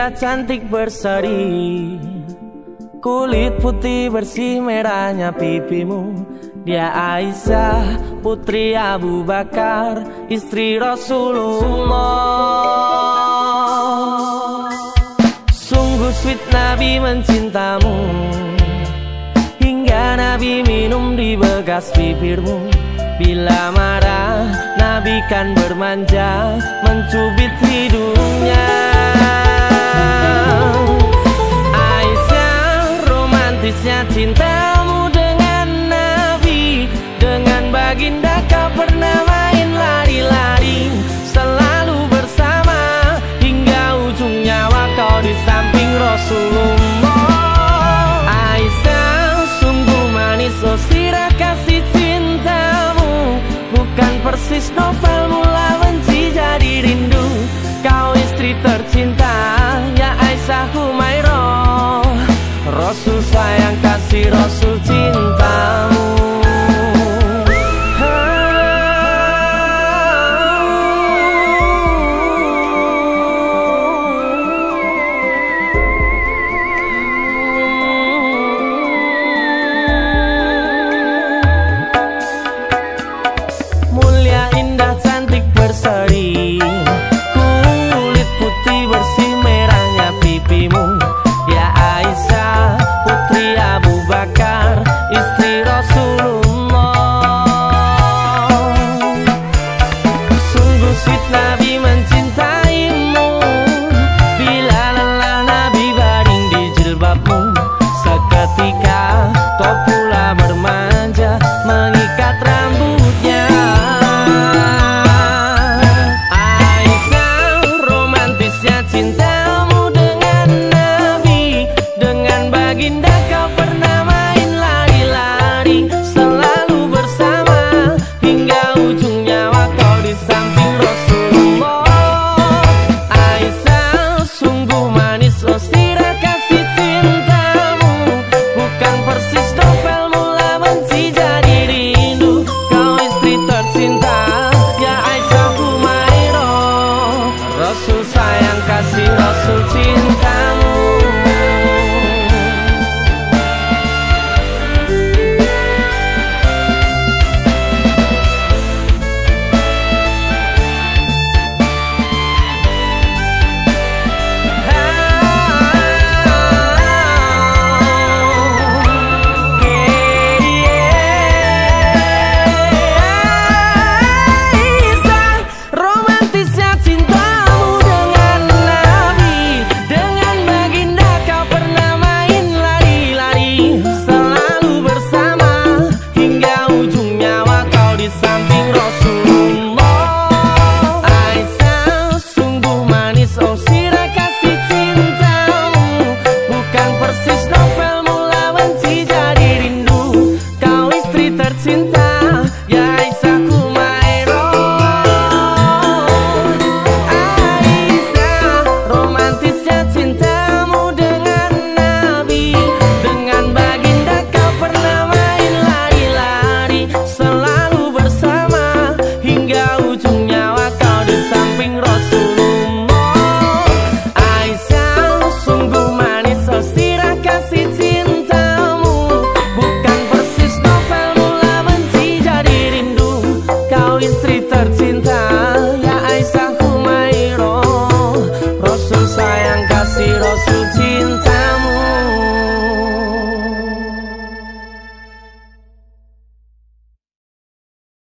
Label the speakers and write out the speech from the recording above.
Speaker 1: indah cantik berseri Kulit putih bersih merahnya pipimu. Dia Aisyah putri Abu Bakar Istri Rasulullah. Sungguh sweet Nabi mencintamu Hingga Nabi minum di bekas bibirmu. Bila marah Nabi kan bermanja Mencubit hidungnya baginda kau pernah main lari-lari Selalu bersama Hingga ujung nyawa kau di samping Rasulullah. Aisyah sungguh manis oh sirah kasih cintamu. Bukan persis novel mula benci jadi rindu. Kau istri tercinta Ya Aisyah Humairah. Rasul sayang kasih Rasul cintamu Rasul sayang kasih Rasul cintamu